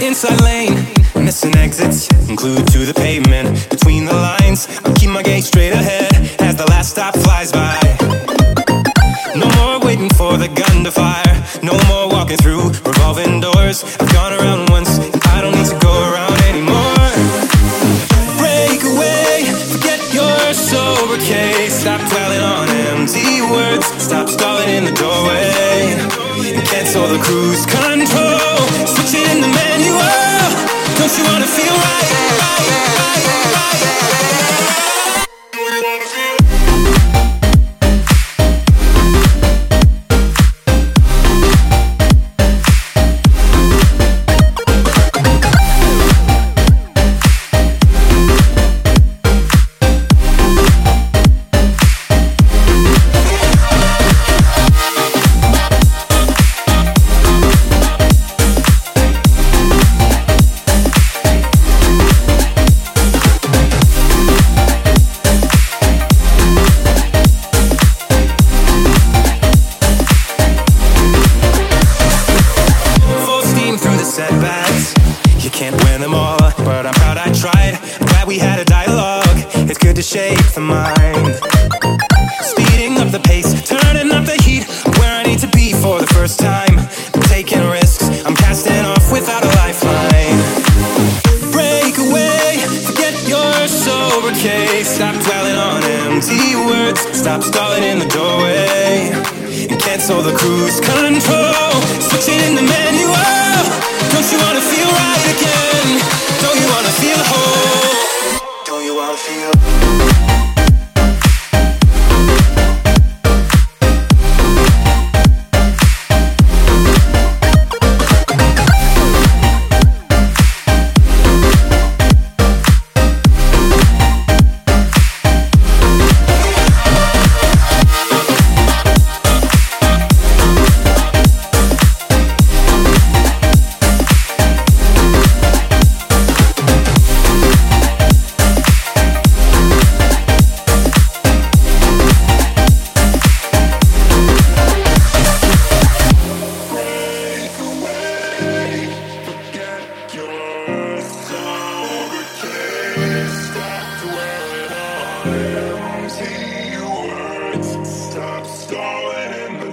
Inside lane, missing exits, glued to the pavement. Between the lines, I keep my gaze straight ahead as the last stop flies by. No more waiting for the gun to fire. Words. Stop stalling in the doorway. And cancel the cruise control. You can't win them all, but I'm proud I tried. Glad we had a dialogue. It's good to shake the mind. Speeding up the pace, turning up the heat. Where I need to be for the first time. I'm Taking risks, I'm casting off without a lifeline. Break away, forget your sober case. Stop dwelling on empty words. Stop stalling in the doorway. And cancel the cruise control. Stop stalling.